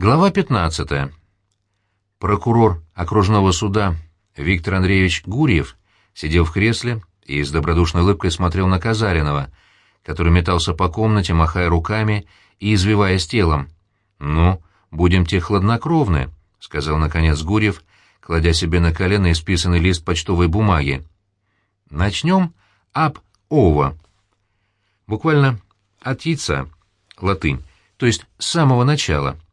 Глава 15. Прокурор окружного суда Виктор Андреевич Гурьев сидел в кресле и с добродушной улыбкой смотрел на Казаринова, который метался по комнате, махая руками и извиваясь телом. «Ну, будем-те хладнокровны», — сказал наконец Гурьев, кладя себе на колено исписанный лист почтовой бумаги. «Начнем об ова». Буквально от яйца, латынь, то есть с самого начала —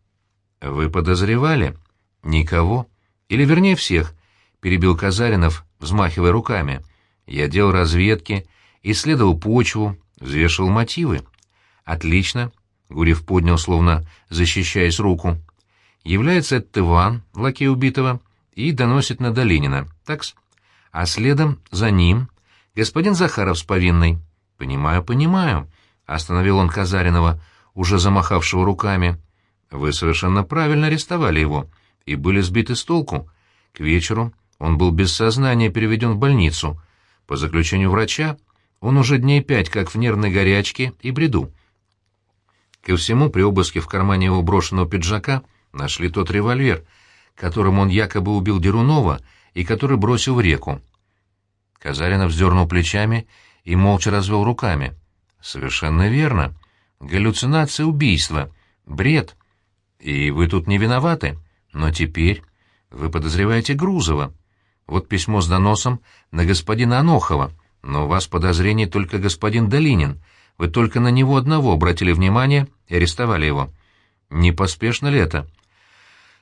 «Вы подозревали?» «Никого. Или, вернее, всех», — перебил Казаринов, взмахивая руками. «Я делал разведки, исследовал почву, взвешивал мотивы». «Отлично», — Гурев поднял, словно защищаясь руку. «Является этот Иван, лакей убитого, и доносит на Долинина. Такс. А следом за ним господин Захаров с повинной». «Понимаю, понимаю», — остановил он Казаринова, уже замахавшего руками. Вы совершенно правильно арестовали его и были сбиты с толку. К вечеру он был без сознания переведен в больницу. По заключению врача, он уже дней пять как в нервной горячке и бреду. Ко всему, при обыске в кармане его брошенного пиджака нашли тот револьвер, которым он якобы убил Дерунова и который бросил в реку. Казаринов вздернул плечами и молча развел руками. «Совершенно верно. Галлюцинация убийства. Бред. И вы тут не виноваты. Но теперь вы подозреваете Грузова. Вот письмо с доносом на господина Анохова, но у вас подозрений только господин Долинин. Вы только на него одного обратили внимание и арестовали его. Не поспешно ли это?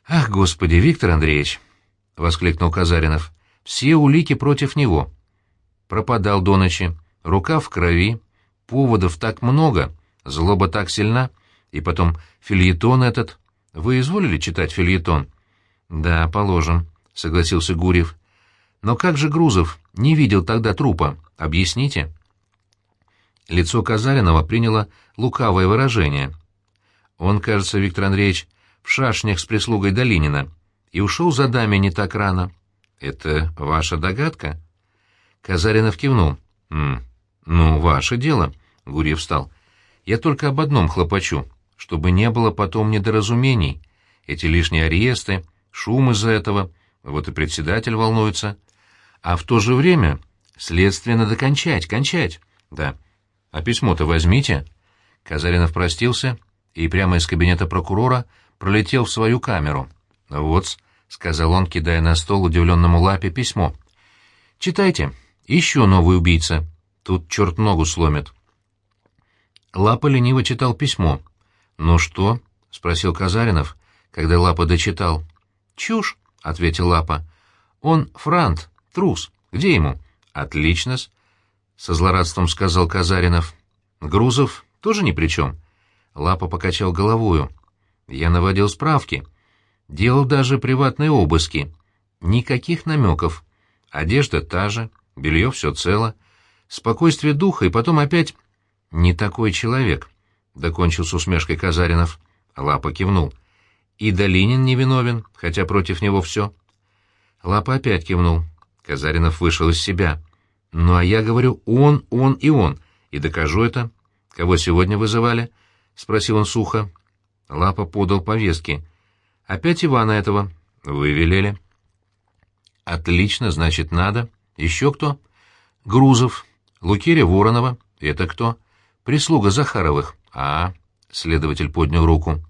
«Ах, господи, Виктор Андреевич!» — воскликнул Казаринов. «Все улики против него. Пропадал до ночи, рука в крови, поводов так много, злоба так сильна, и потом фильетон этот, вы изволили читать фильетон? Да, положим, согласился Гурьев. Но как же Грузов не видел тогда трупа? Объясните. Лицо Казаринова приняло лукавое выражение. Он, кажется, Виктор Андреевич, в шашнях с прислугой Долинина и ушел за даме не так рано. Это ваша догадка? Казаринов кивнул. «М -м, «Ну, ваше дело», — Гурьев встал. «Я только об одном хлопочу чтобы не было потом недоразумений. Эти лишние аресты, шум из-за этого, вот и председатель волнуется. А в то же время следствие надо кончать, кончать. Да. А письмо-то возьмите. Казаринов простился и прямо из кабинета прокурора пролетел в свою камеру. вот сказал он, кидая на стол удивленному лапе письмо. «Читайте. Еще новый убийца. Тут черт ногу сломит». Лапа лениво читал письмо — «Ну что?» — спросил Казаринов, когда Лапа дочитал. «Чушь», — ответил Лапа. «Он франт, трус. Где ему?» «Отлично-с», — со злорадством сказал Казаринов. «Грузов тоже ни при чем». Лапа покачал головою. «Я наводил справки. Делал даже приватные обыски. Никаких намеков. Одежда та же, белье все цело. Спокойствие духа, и потом опять... Не такой человек. — докончил с усмешкой Казаринов. Лапа кивнул. «И Долинин невиновен, хотя против него все». Лапа опять кивнул. Казаринов вышел из себя. «Ну, а я говорю, он, он и он. И докажу это. Кого сегодня вызывали?» — спросил он сухо. Лапа подал повестки. «Опять Ивана этого. Вы велели». «Отлично, значит, надо. Еще кто?» «Грузов. Лукеря Воронова. Это кто?» «Прислуга Захаровых. «А?» — следователь поднял руку.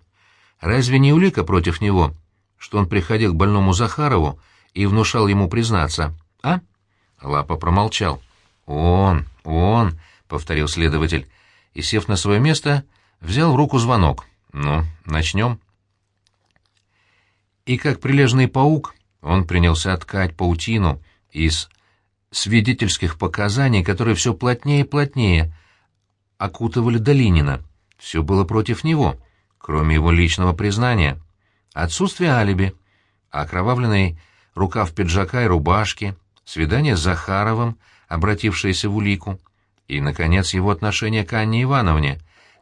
«Разве не улика против него, что он приходил к больному Захарову и внушал ему признаться, а?» Лапа промолчал. «Он, он», — повторил следователь, и, сев на свое место, взял в руку звонок. «Ну, начнем». И как прилежный паук он принялся ткать паутину из свидетельских показаний, которые все плотнее и плотнее окутывали Долинина. Все было против него, кроме его личного признания. Отсутствие алиби, окровавленный рукав пиджака и рубашки, свидание с Захаровым, обратившееся в улику, и, наконец, его отношение к Анне Ивановне,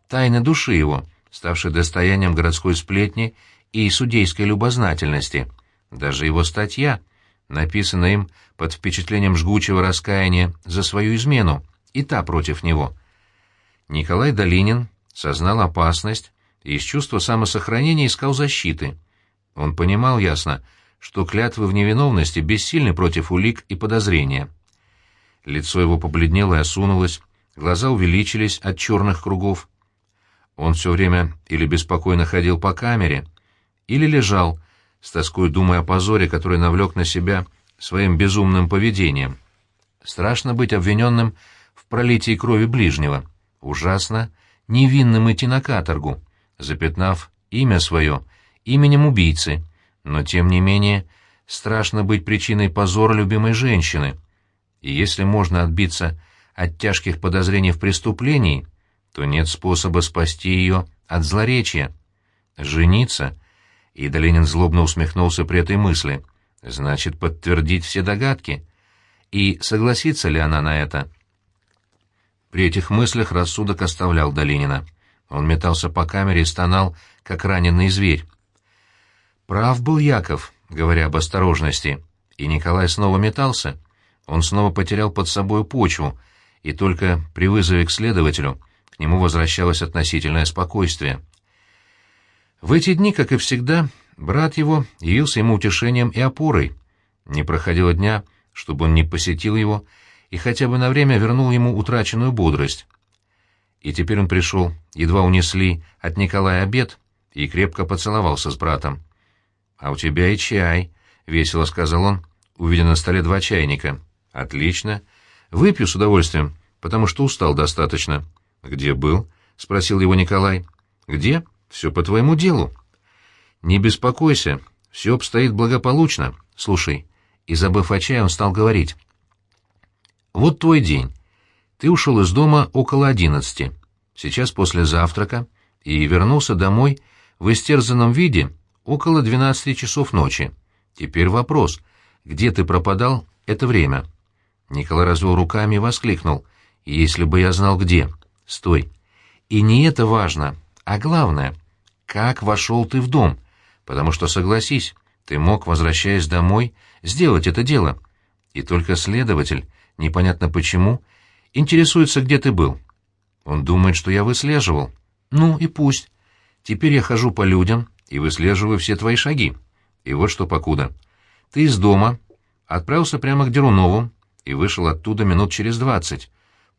тайны души его, ставшей достоянием городской сплетни и судейской любознательности. Даже его статья, написанная им под впечатлением жгучего раскаяния за свою измену, и та против него. Николай Долинин сознал опасность и из чувства самосохранения искал защиты. Он понимал ясно, что клятвы в невиновности бессильны против улик и подозрения. Лицо его побледнело и осунулось, глаза увеличились от черных кругов. Он все время или беспокойно ходил по камере, или лежал, с тоской думая о позоре, который навлек на себя своим безумным поведением. Страшно быть обвиненным в пролитии крови ближнего. Ужасно невинным идти на каторгу, запятнав имя свое именем убийцы, но, тем не менее, страшно быть причиной позора любимой женщины. И если можно отбиться от тяжких подозрений в преступлении, то нет способа спасти ее от злоречия. Жениться, и Долинин злобно усмехнулся при этой мысли, значит подтвердить все догадки. И согласится ли она на это? При этих мыслях рассудок оставлял Долинина. Он метался по камере и стонал, как раненый зверь. Прав был Яков, говоря об осторожности, и Николай снова метался. Он снова потерял под собой почву, и только при вызове к следователю к нему возвращалось относительное спокойствие. В эти дни, как и всегда, брат его явился ему утешением и опорой. Не проходило дня, чтобы он не посетил его и хотя бы на время вернул ему утраченную бодрость. И теперь он пришел, едва унесли от Николая обед, и крепко поцеловался с братом. «А у тебя и чай», — весело сказал он, увидя на столе два чайника. «Отлично. Выпью с удовольствием, потому что устал достаточно». «Где был?» — спросил его Николай. «Где? Все по твоему делу». «Не беспокойся, все обстоит благополучно. Слушай». И, забыв о чае, он стал говорить. «Вот твой день. Ты ушел из дома около одиннадцати. Сейчас после завтрака и вернулся домой в истерзанном виде около двенадцати часов ночи. Теперь вопрос, где ты пропадал это время?» Николай развел руками и воскликнул. «Если бы я знал где!» Стой. И не это важно, а главное, как вошел ты в дом, потому что, согласись, ты мог, возвращаясь домой, сделать это дело. И только следователь, непонятно почему, интересуется, где ты был. Он думает, что я выслеживал. Ну и пусть. Теперь я хожу по людям и выслеживаю все твои шаги. И вот что покуда. Ты из дома отправился прямо к Дерунову и вышел оттуда минут через двадцать.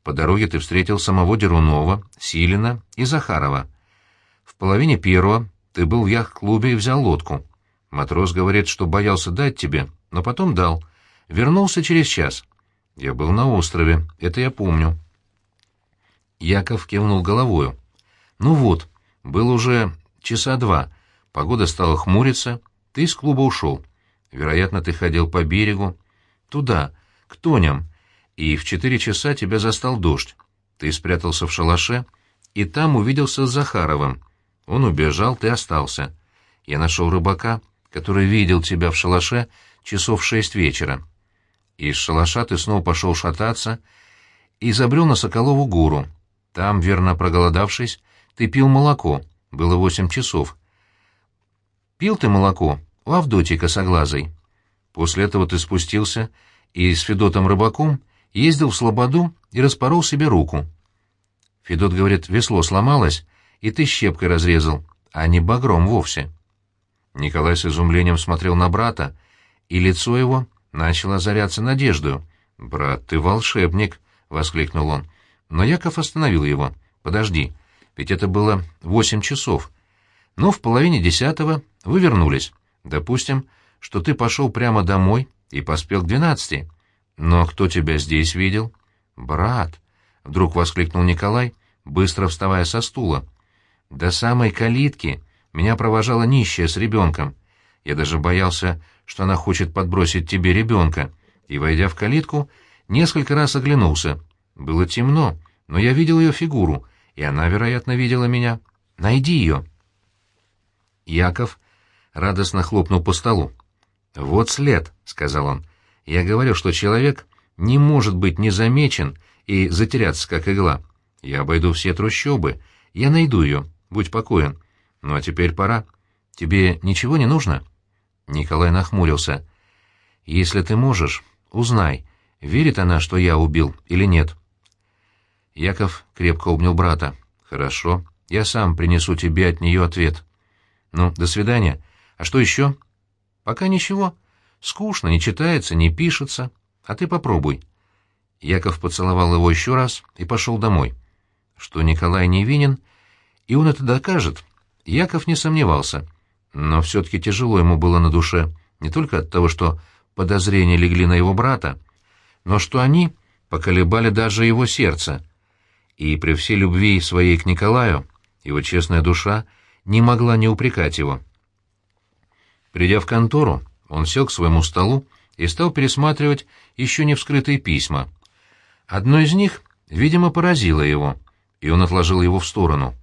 По дороге ты встретил самого Дерунова, Силина и Захарова. В половине первого ты был в яхт-клубе и взял лодку. Матрос говорит, что боялся дать тебе, но потом дал. Вернулся через час. Я был на острове, это я помню. Яков кивнул головою. Ну вот, был уже часа два. Погода стала хмуриться, ты из клуба ушел. Вероятно, ты ходил по берегу. Туда, к Тоням, и в четыре часа тебя застал дождь. Ты спрятался в шалаше, и там увиделся с Захаровым. Он убежал, ты остался. Я нашел рыбака, который видел тебя в шалаше часов шесть вечера. Из шалаша ты снова пошел шататься и забрел на Соколову гору. Там, верно проголодавшись, ты пил молоко. Было восемь часов. Пил ты молоко у Авдотьи косоглазой. После этого ты спустился и с Федотом рыбаком ездил в Слободу и распорол себе руку. Федот говорит, весло сломалось, и ты щепкой разрезал, а не багром вовсе. Николай с изумлением смотрел на брата, и лицо его начало озаряться надеждою. «Брат, ты волшебник!» — воскликнул он. Но Яков остановил его. «Подожди, ведь это было восемь часов. Но в половине десятого вы вернулись. Допустим, что ты пошел прямо домой и поспел к двенадцати. «Но кто тебя здесь видел?» «Брат!» — вдруг воскликнул Николай, быстро вставая со стула. «До самой калитки меня провожала нищая с ребенком. Я даже боялся, что она хочет подбросить тебе ребенка, и, войдя в калитку, несколько раз оглянулся. Было темно, но я видел ее фигуру, и она, вероятно, видела меня. Найди ее!» Яков радостно хлопнул по столу. «Вот след», — сказал он. Я говорю, что человек не может быть незамечен и затеряться, как игла. Я обойду все трущобы. Я найду ее. Будь покоен. Ну а теперь пора. Тебе ничего не нужно?» Николай нахмурился. «Если ты можешь, узнай, верит она, что я убил или нет». Яков крепко обнял брата. «Хорошо, я сам принесу тебе от нее ответ. Ну, до свидания. А что еще? Пока ничего. Скучно, не читается, не пишется. А ты попробуй. Яков поцеловал его еще раз и пошел домой. Что Николай невинен, и он это докажет, Яков не сомневался. Но все-таки тяжело ему было на душе, не только от того, что подозрения легли на его брата, но что они поколебали даже его сердце. И при всей любви своей к Николаю его честная душа не могла не упрекать его. Придя в контору, он сел к своему столу и стал пересматривать еще не вскрытые письма. Одно из них, видимо, поразило его, и он отложил его в сторону.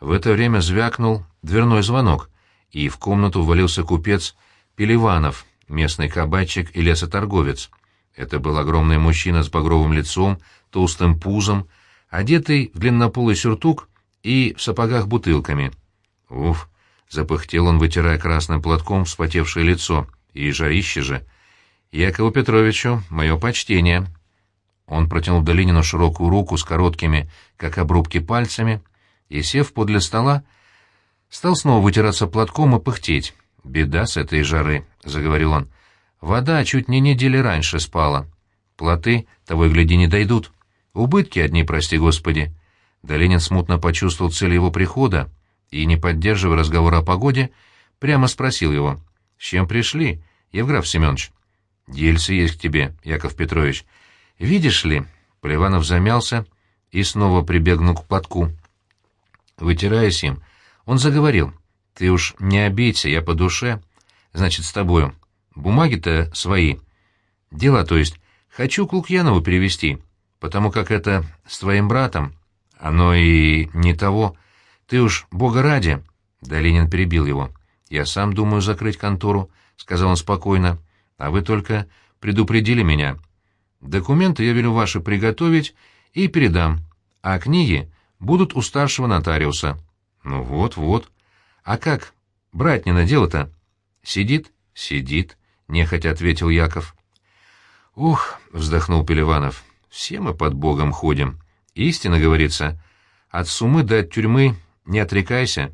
В это время звякнул дверной звонок, и в комнату ввалился купец Пеливанов, местный кабачик и лесоторговец. Это был огромный мужчина с багровым лицом, толстым пузом, одетый в длиннополый сюртук и в сапогах бутылками. Уф! — запыхтел он, вытирая красным платком вспотевшее лицо. «И жарище же!» «Якову Петровичу, мое почтение!» Он протянул Долинину широкую руку с короткими, как обрубки, пальцами и, сев подле стола, стал снова вытираться платком и пыхтеть. «Беда с этой жары», — заговорил он. «Вода чуть не недели раньше спала. Плоты, того и гляди, не дойдут. Убытки одни, прости господи». Долинин смутно почувствовал цель его прихода и, не поддерживая разговора о погоде, прямо спросил его. «С чем пришли, Евграф Семенович?» «Дельцы есть к тебе, Яков Петрович. Видишь ли...» Поливанов замялся и снова прибегнул к платку. Вытираясь им, он заговорил. «Ты уж не обидься, я по душе. Значит, с тобою. Бумаги-то свои. Дела, то есть, хочу к Лукьянову перевести, потому как это с твоим братом. Оно и не того. «Ты уж, бога ради!» Долинин перебил его. «Я сам думаю закрыть контору», — сказал он спокойно. «А вы только предупредили меня. Документы я велю ваши приготовить и передам, а книги будут у старшего нотариуса». «Ну вот, вот. А как? Брать не на дело-то?» «Сидит?» «Сидит», — нехотя ответил Яков. «Ух», — вздохнул Пеливанов, — «все мы под Богом ходим. Истинно, говорится, от сумы до от тюрьмы не отрекайся.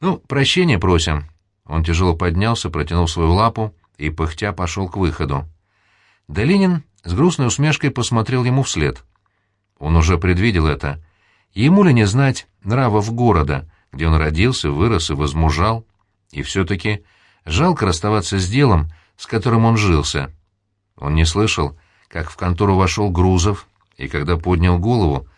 Ну, прощения просим. Он тяжело поднялся, протянул свою лапу и, пыхтя, пошел к выходу. Долинин с грустной усмешкой посмотрел ему вслед. Он уже предвидел это. Ему ли не знать нравов города, где он родился, вырос и возмужал? И все-таки жалко расставаться с делом, с которым он жился. Он не слышал, как в контору вошел Грузов, и когда поднял голову,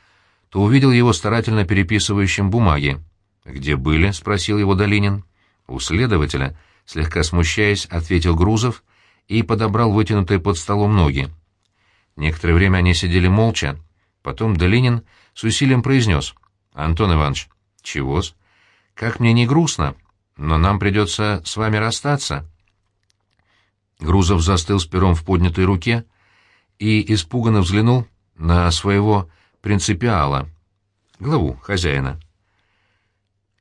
то увидел его старательно переписывающим бумаги. «Где были?» — спросил его Долинин. «У следователя», — слегка смущаясь, ответил Грузов и подобрал вытянутые под столом ноги. Некоторое время они сидели молча. Потом Долинин с усилием произнес. «Антон Иванович, чего-с? Как мне не грустно, но нам придется с вами расстаться». Грузов застыл с пером в поднятой руке и испуганно взглянул на своего принципиала, главу хозяина.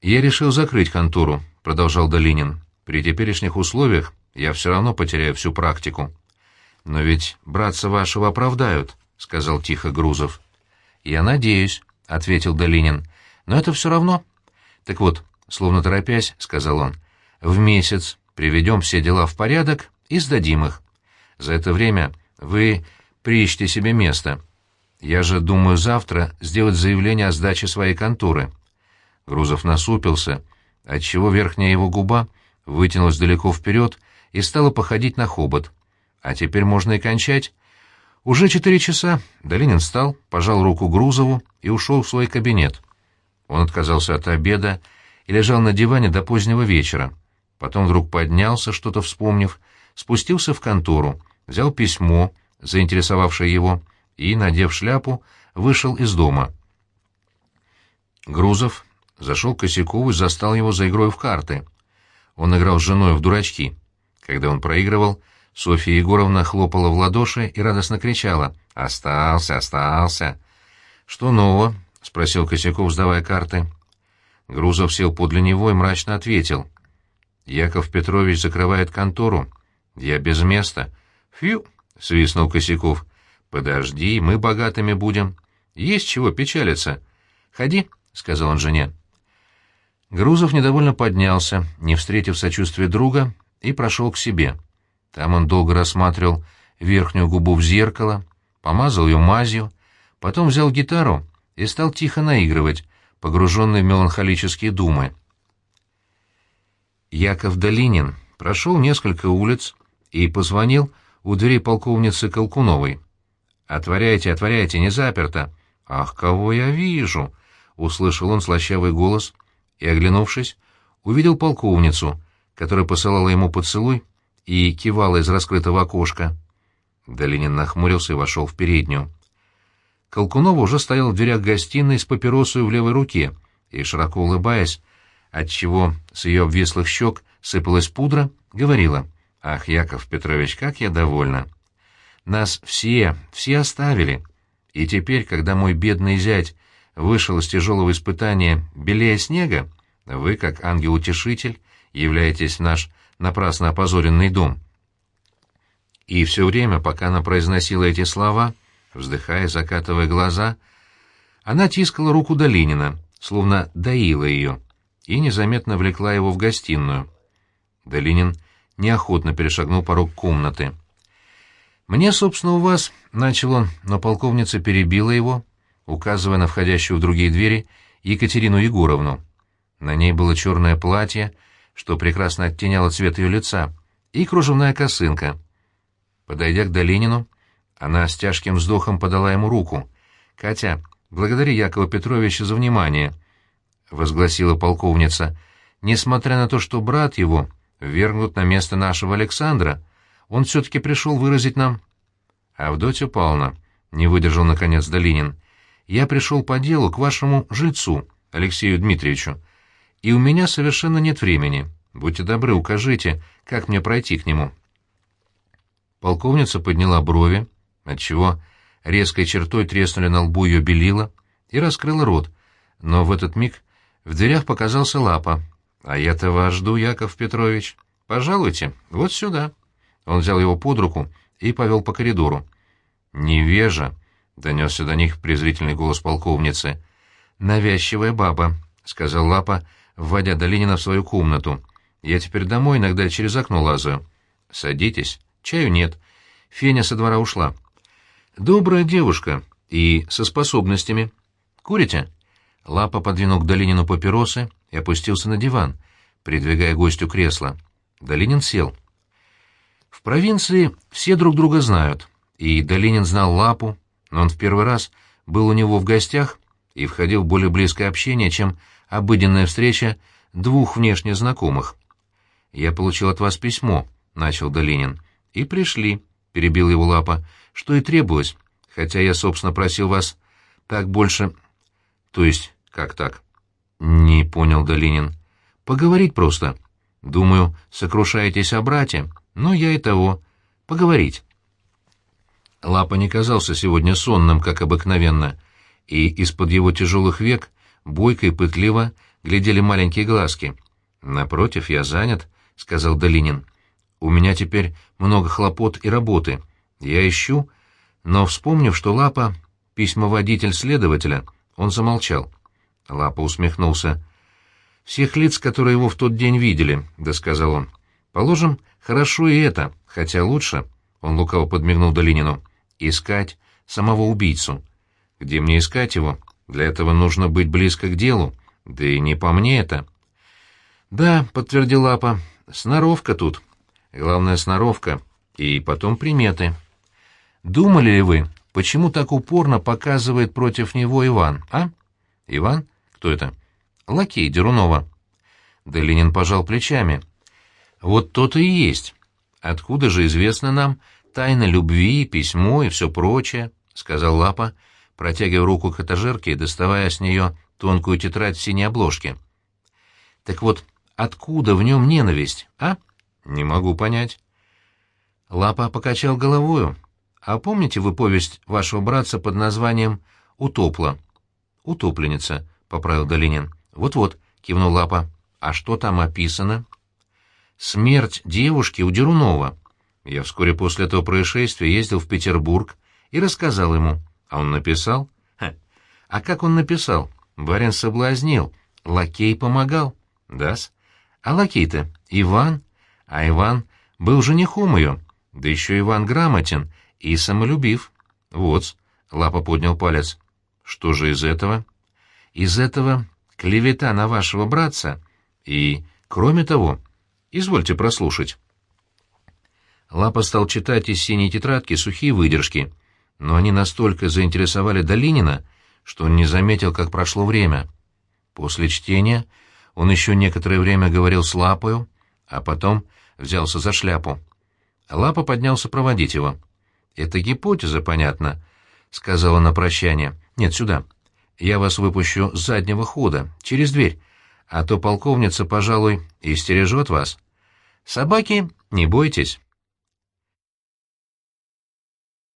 «Я решил закрыть контору», — продолжал Долинин. «При теперешних условиях я все равно потеряю всю практику». «Но ведь братца вашего оправдают», — сказал тихо Грузов. «Я надеюсь», — ответил Долинин. «Но это все равно». «Так вот, словно торопясь», — сказал он, — «в месяц приведем все дела в порядок и сдадим их. За это время вы приищите себе место, я же думаю завтра сделать заявление о сдаче своей конторы. Грузов насупился, отчего верхняя его губа вытянулась далеко вперед и стала походить на хобот. А теперь можно и кончать. Уже четыре часа Долинин встал, пожал руку Грузову и ушел в свой кабинет. Он отказался от обеда и лежал на диване до позднего вечера. Потом вдруг поднялся, что-то вспомнив, спустился в контору, взял письмо, заинтересовавшее его, и, надев шляпу, вышел из дома. Грузов зашел к Косякову и застал его за игрой в карты. Он играл с женой в дурачки. Когда он проигрывал, Софья Егоровна хлопала в ладоши и радостно кричала «Остался, остался!» «Что нового?» — спросил Косяков, сдавая карты. Грузов сел подле него и мрачно ответил. «Яков Петрович закрывает контору. Я без места». «Фью!» — свистнул Косяков. «Подожди, мы богатыми будем. Есть чего печалиться. Ходи, сказал он жене. Грузов недовольно поднялся, не встретив сочувствия друга, и прошел к себе. Там он долго рассматривал верхнюю губу в зеркало, помазал ее мазью, потом взял гитару и стал тихо наигрывать, погруженный в меланхолические думы. Яков Долинин прошел несколько улиц и позвонил у дверей полковницы Колкуновой. «Отворяйте, отворяйте, не заперто!» «Ах, кого я вижу!» — услышал он слащавый голос и, оглянувшись, увидел полковницу, которая посылала ему поцелуй и кивала из раскрытого окошка. Долинин нахмурился и вошел в переднюю. Колкунова уже стоял в дверях гостиной с папиросой в левой руке и, широко улыбаясь, отчего с ее обвислых щек сыпалась пудра, говорила, «Ах, Яков Петрович, как я довольна! Нас все, все оставили, и теперь, когда мой бедный зять вышел из тяжелого испытания белее снега, вы, как ангел-утешитель, являетесь наш напрасно опозоренный дом». И все время, пока она произносила эти слова, вздыхая, закатывая глаза, она тискала руку Долинина, словно доила ее, и незаметно влекла его в гостиную. Долинин неохотно перешагнул порог комнаты. «Мне, собственно, у вас...» — начал он, но полковница перебила его, указывая на входящую в другие двери Екатерину Егоровну. На ней было черное платье, что прекрасно оттеняло цвет ее лица, и кружевная косынка. Подойдя к Долинину, она с тяжким вздохом подала ему руку. «Катя, благодари Якова Петровича за внимание», — возгласила полковница. «Несмотря на то, что брат его вергнут на место нашего Александра, он все-таки пришел выразить нам...» «Авдотья Павловна», — не выдержал наконец Долинин, — «я пришел по делу к вашему жильцу, Алексею Дмитриевичу, и у меня совершенно нет времени. Будьте добры, укажите, как мне пройти к нему». Полковница подняла брови, отчего резкой чертой треснули на лбу ее белила, и раскрыла рот, но в этот миг в дверях показался лапа. «А я-то вас жду, Яков Петрович. Пожалуйте, вот сюда». Он взял его под руку и повел по коридору. «Невежа!» — донесся до них презрительный голос полковницы. «Навязчивая баба», — сказал Лапа, вводя Долинина в свою комнату. «Я теперь домой иногда через окно лазаю. Садитесь». Чаю нет. Феня со двора ушла. Добрая девушка и со способностями. Курите? Лапа подвинул к Долинину папиросы и опустился на диван, придвигая гостю кресло. Долинин сел. В провинции все друг друга знают, и Долинин знал Лапу, но он в первый раз был у него в гостях и входил в более близкое общение, чем обыденная встреча двух внешне знакомых. «Я получил от вас письмо», — начал Долинин. «И пришли», — перебил его Лапа, — «что и требовалось, хотя я, собственно, просил вас так больше...» «То есть, как так?» «Не понял Долинин. Поговорить просто. Думаю, сокрушаетесь о брате, но я и того. Поговорить». Лапа не казался сегодня сонным, как обыкновенно, и из-под его тяжелых век бойко и пытливо глядели маленькие глазки. «Напротив, я занят», — сказал Долинин. У меня теперь много хлопот и работы. Я ищу, но, вспомнив, что Лапа — письмоводитель следователя, он замолчал. Лапа усмехнулся. «Всех лиц, которые его в тот день видели», — да сказал он. «Положим, хорошо и это, хотя лучше», — он лукаво подмигнул Долинину, — «искать самого убийцу. Где мне искать его? Для этого нужно быть близко к делу, да и не по мне это». «Да», — подтвердил Лапа, — «сноровка тут». Главная сноровка и потом приметы. Думали ли вы, почему так упорно показывает против него Иван, а? Иван? Кто это? Лакей Дерунова. Да Ленин пожал плечами. Вот то-то и есть. Откуда же известно нам тайна любви, письмо и все прочее, сказал Лапа, протягивая руку к этажерке и доставая с нее тонкую тетрадь в синей обложке. Так вот, откуда в нем ненависть, а? «Не могу понять». Лапа покачал головою. «А помните вы повесть вашего братца под названием «Утопла»?» «Утопленница», — поправил Долинин. «Вот-вот», — кивнул Лапа. «А что там описано?» «Смерть девушки у Дерунова». Я вскоре после этого происшествия ездил в Петербург и рассказал ему. А он написал? Ха. А как он написал? Барин соблазнил, лакей помогал. Да-с. А лакей-то Иван? А Иван был женихом ее. Да еще Иван грамотен и самолюбив. Вот, Лапа поднял палец. Что же из этого? Из этого клевета на вашего братца и, кроме того, извольте прослушать. Лапа стал читать из синей тетрадки сухие выдержки, но они настолько заинтересовали Долинина, что он не заметил, как прошло время. После чтения он еще некоторое время говорил с Лапою, а потом взялся за шляпу. Лапа поднялся проводить его. «Это гипотеза, понятно», — сказала на прощание. «Нет, сюда. Я вас выпущу с заднего хода, через дверь, а то полковница, пожалуй, и вас. Собаки, не бойтесь».